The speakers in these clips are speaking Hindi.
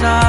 my.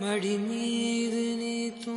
பேசாதே மடி மீது நீ தூ